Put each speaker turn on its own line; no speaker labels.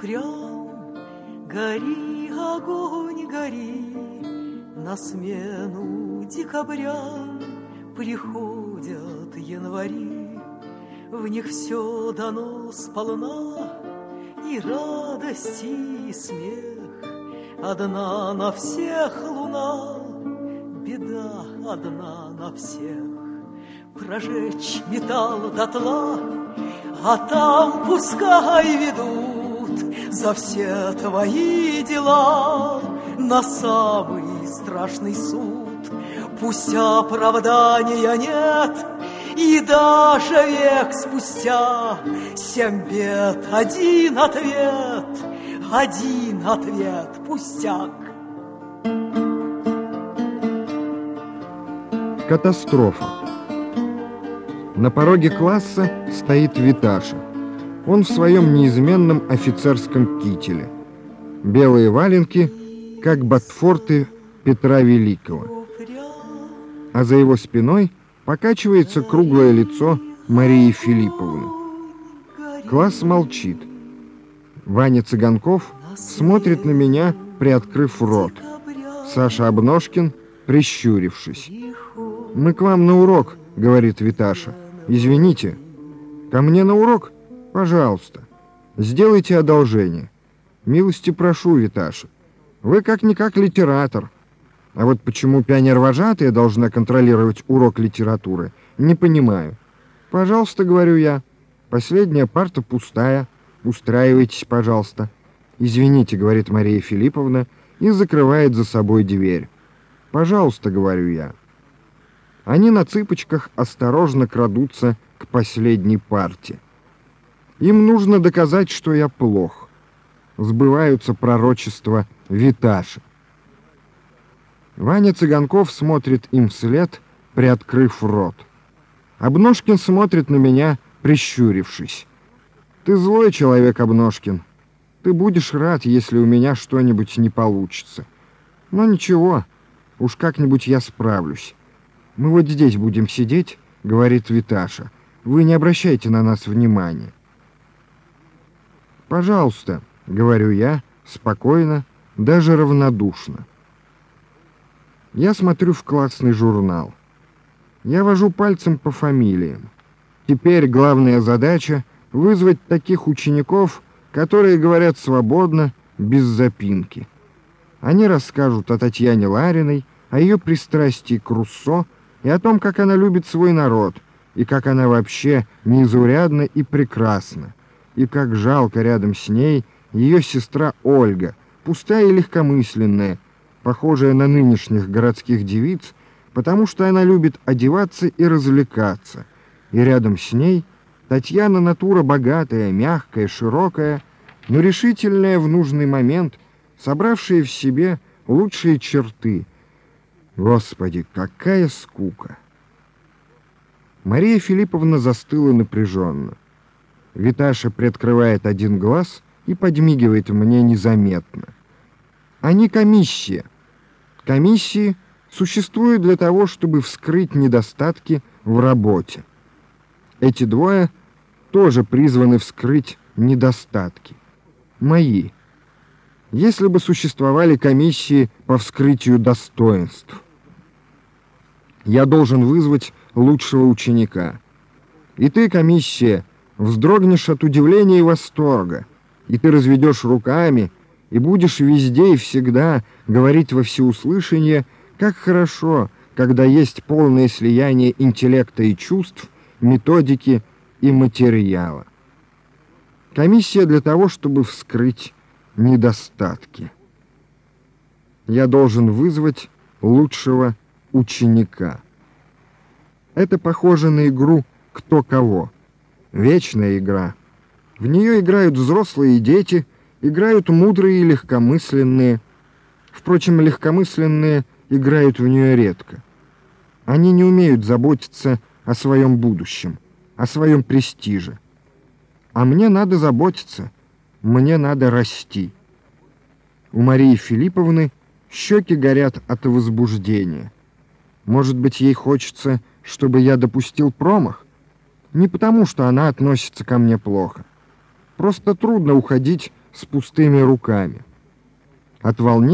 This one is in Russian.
упрям, Гори, огонь, гори, на смену декабрям Приходят январи, в них все дано сполна, И радость, и смех, одна на всех луна, Беда одна на всех, прожечь металл дотла, А там пускай ведут за все твои дела на самый страшный суд. Пусть оправдания нет, и даже век спустя Семь бед, один ответ, один ответ, пустяк.
Катастрофа. На пороге класса стоит Виташа. Он в своем неизменном офицерском кителе. Белые валенки, как ботфорты Петра Великого. А за его спиной покачивается круглое лицо Марии Филипповны. Класс молчит. Ваня Цыганков смотрит на меня, приоткрыв рот. Саша Обножкин, прищурившись. «Мы к вам на урок», — говорит Виташа. «Извините». «Ко мне на урок?» Пожалуйста, сделайте одолжение. Милости прошу, Виташа. Вы как-никак литератор. А вот почему пионер-вожатая должна контролировать урок литературы, не понимаю. Пожалуйста, говорю я. Последняя парта пустая. Устраивайтесь, пожалуйста. Извините, говорит Мария Филипповна и закрывает за собой дверь. Пожалуйста, говорю я. Они на цыпочках осторожно крадутся к последней парте. Им нужно доказать, что я плох. Сбываются пророчества Виташи. Ваня Цыганков смотрит им вслед, приоткрыв рот. Обножкин смотрит на меня, прищурившись. «Ты злой человек, Обножкин. Ты будешь рад, если у меня что-нибудь не получится. Но ничего, уж как-нибудь я справлюсь. Мы вот здесь будем сидеть», — говорит Виташа. «Вы не обращайте на нас внимания». «Пожалуйста», — говорю я, спокойно, даже равнодушно. Я смотрю в классный журнал. Я вожу пальцем по фамилиям. Теперь главная задача — вызвать таких учеников, которые говорят свободно, без запинки. Они расскажут о Татьяне Лариной, о ее пристрастии к Руссо и о том, как она любит свой народ, и как она вообще незаурядна и прекрасна и как жалко рядом с ней ее сестра Ольга, пустая и легкомысленная, похожая на нынешних городских девиц, потому что она любит одеваться и развлекаться. И рядом с ней Татьяна натура богатая, мягкая, широкая, но решительная в нужный момент, собравшая в себе лучшие черты. Господи, какая скука! Мария Филипповна застыла напряженно. Виташа приоткрывает один глаз и подмигивает мне незаметно. Они комиссия. Комиссии существуют для того, чтобы вскрыть недостатки в работе. Эти двое тоже призваны вскрыть недостатки. Мои. Если бы существовали комиссии по вскрытию достоинств. Я должен вызвать лучшего ученика. И ты, комиссия, вздрогнешь от удивления и восторга, и ты разведешь руками, и будешь везде и всегда говорить во всеуслышание, как хорошо, когда есть полное слияние интеллекта и чувств, методики и материала. Комиссия для того, чтобы вскрыть недостатки. Я должен вызвать лучшего ученика. Это похоже на игру «Кто кого». Вечная игра. В нее играют взрослые и дети, играют мудрые и легкомысленные. Впрочем, легкомысленные играют в нее редко. Они не умеют заботиться о своем будущем, о своем престиже. А мне надо заботиться, мне надо расти. У Марии Филипповны щеки горят от возбуждения. Может быть, ей хочется, чтобы я допустил промах? Не потому, что она относится ко мне плохо. Просто трудно уходить с пустыми руками. От волнения